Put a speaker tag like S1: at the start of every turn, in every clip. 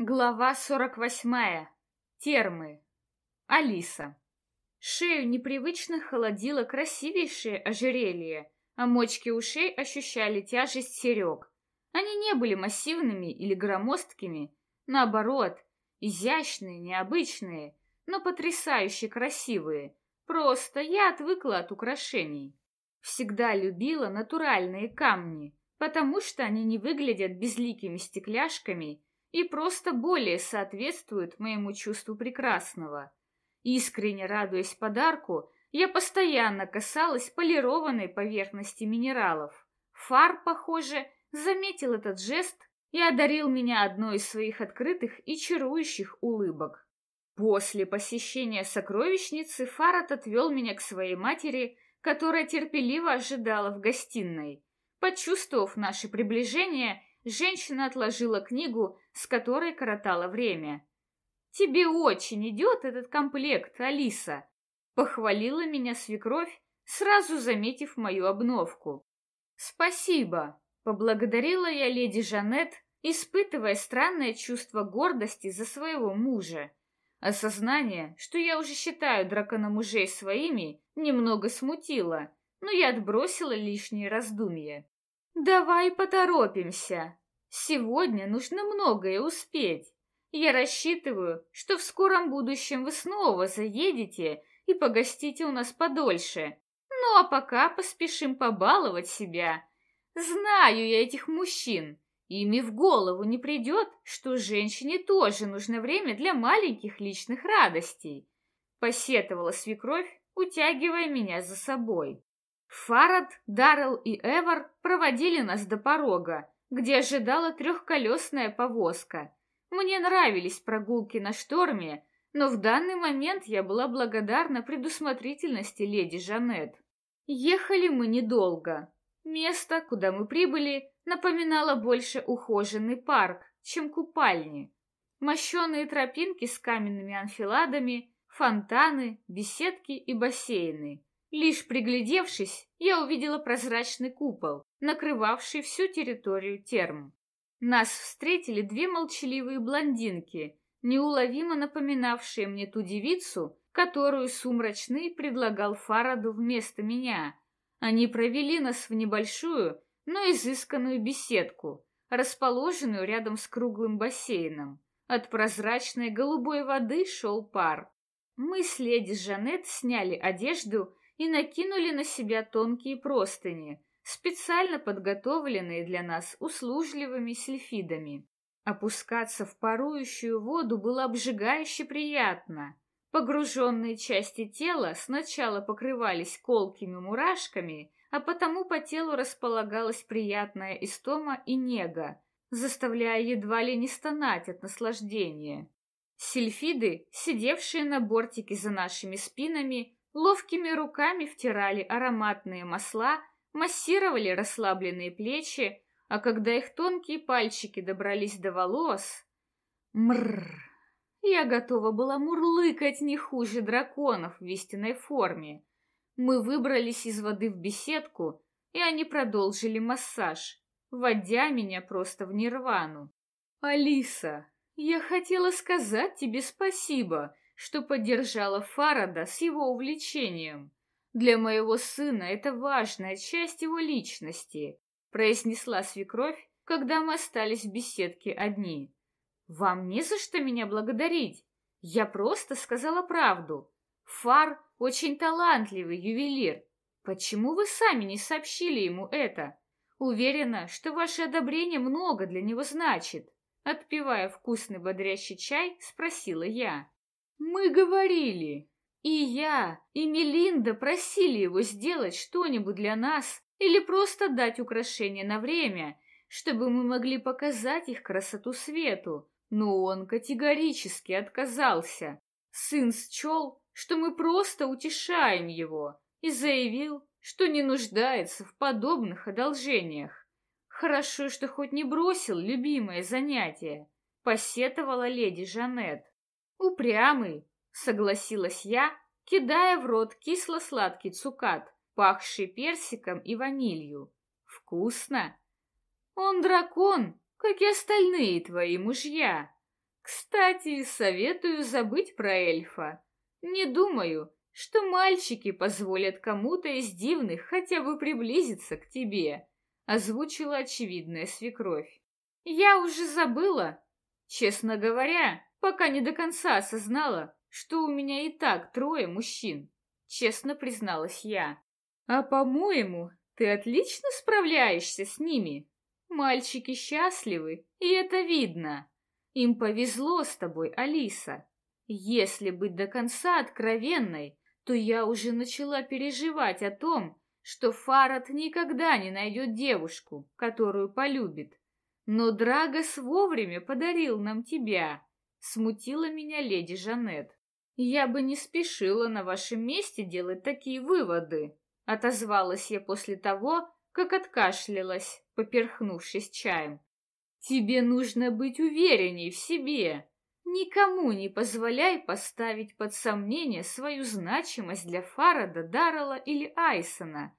S1: Глава сорок восьмая. Термы. Алиса. Шею непривычно холодило красивейшее ожерелье, а мочки ушей ощущали тяжесть серег. Они не были массивными или громоздкими, наоборот, изящные, необычные, но потрясающе красивые. Просто я отвыкла от украшений. Всегда любила натуральные камни, потому что они не выглядят безликими стекляшками и просто более соответствуют моему чувству прекрасного. Искренне радуясь подарку, я постоянно касалась полированной поверхности минералов. Фар, похоже, заметил этот жест и одарил меня одной из своих открытых и чарующих улыбок. После посещения сокровищницы Фарад отвел меня к своей матери, которая терпеливо ожидала в гостиной. Почувствовав наше приближение, женщина отложила книгу, с которой коротала время. «Тебе очень идет этот комплект, Алиса!» Похвалила меня свекровь, сразу заметив мою обновку. «Спасибо!» — поблагодарила я леди Жанет, испытывая странное чувство гордости за своего мужа. Осознание, что я уже считаю дракономужей своими, немного смутило, но я отбросила лишние раздумья. «Давай поторопимся. Сегодня нужно многое успеть. Я рассчитываю, что в скором будущем вы снова заедете и погостите у нас подольше. Ну а пока поспешим побаловать себя. Знаю я этих мужчин. Ими в голову не придет, что женщине тоже нужно время для маленьких личных радостей. Посетовала свекровь, утягивая меня за собой. Фарад, Даррелл и Эвар проводили нас до порога, где ожидала трехколесная повозка. Мне нравились прогулки на шторме, но в данный момент я была благодарна предусмотрительности леди Жанет. Ехали мы недолго. Место, куда мы прибыли, напоминало больше ухоженный парк, чем купальни. Мощеные тропинки с каменными анфиладами, фонтаны, беседки и бассейны. Лишь приглядевшись, я увидела прозрачный купол, накрывавший всю территорию терм. Нас встретили две молчаливые блондинки, неуловимо напоминавшие мне ту девицу, которую Сумрачный предлагал Фараду вместо меня. Они провели нас в небольшую, но изысканную беседку, расположенную рядом с круглым бассейном. От прозрачной голубой воды шел пар. Мы с леди Жанет сняли одежду и накинули на себя тонкие простыни, специально подготовленные для нас услужливыми сельфидами. Опускаться в парующую воду было обжигающе приятно. Погруженные части тела сначала покрывались колкими мурашками, а потому по телу располагалась приятная истома и нега, заставляя едва ли не стонать от наслаждения. Сельфиды, сидевшие на бортике за нашими спинами, ловкими руками втирали ароматные масла, массировали расслабленные плечи, а когда их тонкие пальчики добрались до волос... Мрррр! Я готова была мурлыкать не хуже драконов в истинной форме. Мы выбрались из воды в беседку, и они продолжили массаж, вводя меня просто в нирвану. «Алиса, я хотела сказать тебе спасибо что поддержала Фарада с его увлечением. Для моего сына это важная часть его личности, произнесла свекровь, когда мы остались в беседке одни. Вам не за что меня благодарить. Я просто сказала правду. Фар очень талантливый ювелир. Почему вы сами не сообщили ему это? Уверена, что ваше одобрение много для него значит. Отпивая вкусный бодрящий чай, спросила я. Мы говорили. И я, и Мелинда просили его сделать что-нибудь для нас или просто дать украшения на время, чтобы мы могли показать их красоту свету. Но он категорически отказался. Сын счел, что мы просто утешаем его, и заявил, что не нуждается в подобных одолжениях. Хорошо, что хоть не бросил любимое занятие, посетовала леди Жанет. «Упрямый», — согласилась я, кидая в рот кисло-сладкий цукат, пахший персиком и ванилью. «Вкусно!» «Он дракон, как и остальные твои мужья!» Кстати, советую забыть про эльфа. Не думаю, что мальчики позволят кому-то из дивных хотя бы приблизиться к тебе, озвучила очевидная свекровь. Я уже забыла. Честно говоря, пока не до конца осознала, что у меня и так трое мужчин, честно призналась я. А по-моему, ты отлично справляешься с ними. Мальчики счастливы, и это видно. Им повезло с тобой, Алиса. Если быть до конца откровенной, то я уже начала переживать о том, что Фарад никогда не найдет девушку, которую полюбит. Но Драгос вовремя подарил нам тебя. Смутила меня леди Жанет. Я бы не спешила на вашем месте делать такие выводы. Отозвалась я после того, как откашлялась, поперхнувшись чаем. Тебе нужно быть уверенней в себе. Никому не позволяй поставить под сомнение свою значимость для Фарада, Даррелла или Айсона.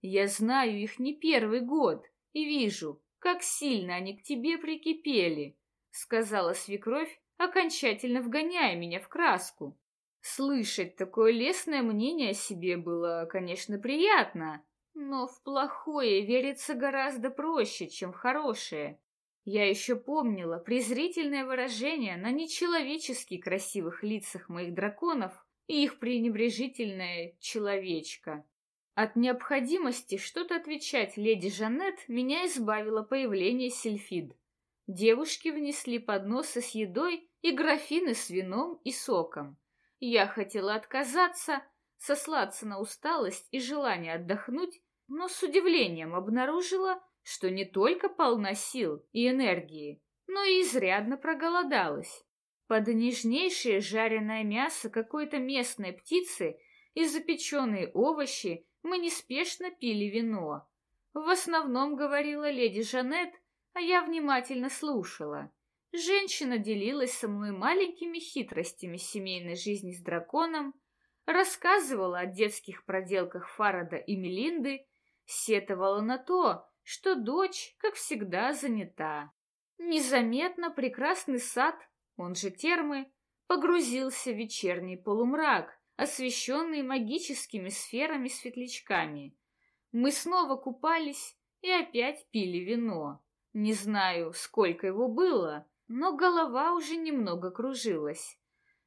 S1: Я знаю их не первый год и вижу, как сильно они к тебе прикипели, сказала свекровь, окончательно вгоняя меня в краску. Слышать такое лестное мнение о себе было, конечно, приятно, но в плохое верится гораздо проще, чем в хорошее. Я еще помнила презрительное выражение на нечеловечески красивых лицах моих драконов и их пренебрежительное «человечка». От необходимости что-то отвечать леди Жанет меня избавило появление Сильфид. Девушки внесли подносы с едой и графины с вином и соком. Я хотела отказаться, сослаться на усталость и желание отдохнуть, но с удивлением обнаружила, что не только полна сил и энергии, но и изрядно проголодалась. Под нежнейшее жареное мясо какой-то местной птицы и запеченные овощи мы неспешно пили вино. В основном говорила леди Жанет, а я внимательно слушала. Женщина делилась со мной маленькими хитростями семейной жизни с драконом, рассказывала о детских проделках Фарада и Мелинды, сетовала на то, что дочь, как всегда, занята. Незаметно прекрасный сад, он же термы, погрузился в вечерний полумрак, освещенный магическими сферами-светлячками. Мы снова купались и опять пили вино. Не знаю, сколько его было, но голова уже немного кружилась.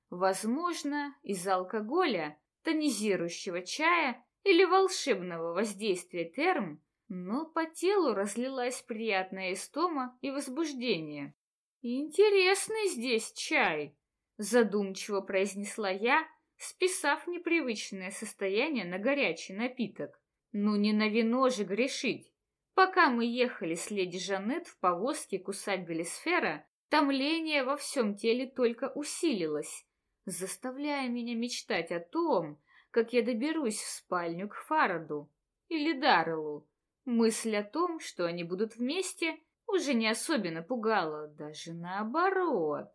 S1: Возможно, из-за алкоголя, тонизирующего чая или волшебного воздействия терм но по телу разлилась приятная истома и возбуждение. «Интересный здесь чай», — задумчиво произнесла я, списав непривычное состояние на горячий напиток. «Ну не на вино же грешить!» Пока мы ехали с леди Жанет в повозке к усадьбе Лесфера, томление во всем теле только усилилось, заставляя меня мечтать о том, как я доберусь в спальню к Фараду или Дарреллу, Мысль о том, что они будут вместе, уже не особенно пугала, даже наоборот.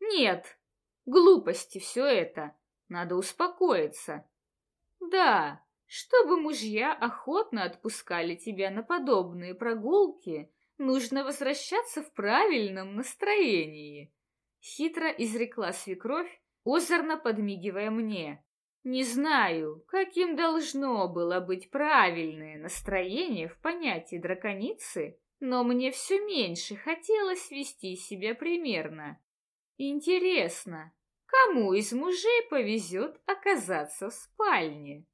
S1: Нет, глупости все это, надо успокоиться. Да, чтобы мужья охотно отпускали тебя на подобные прогулки, нужно возвращаться в правильном настроении. Хитро изрекла свекровь, озорно подмигивая мне. Не знаю, каким должно было быть правильное настроение в понятии драконицы, но мне все меньше хотелось вести себя примерно. Интересно, кому из мужей повезет оказаться в спальне?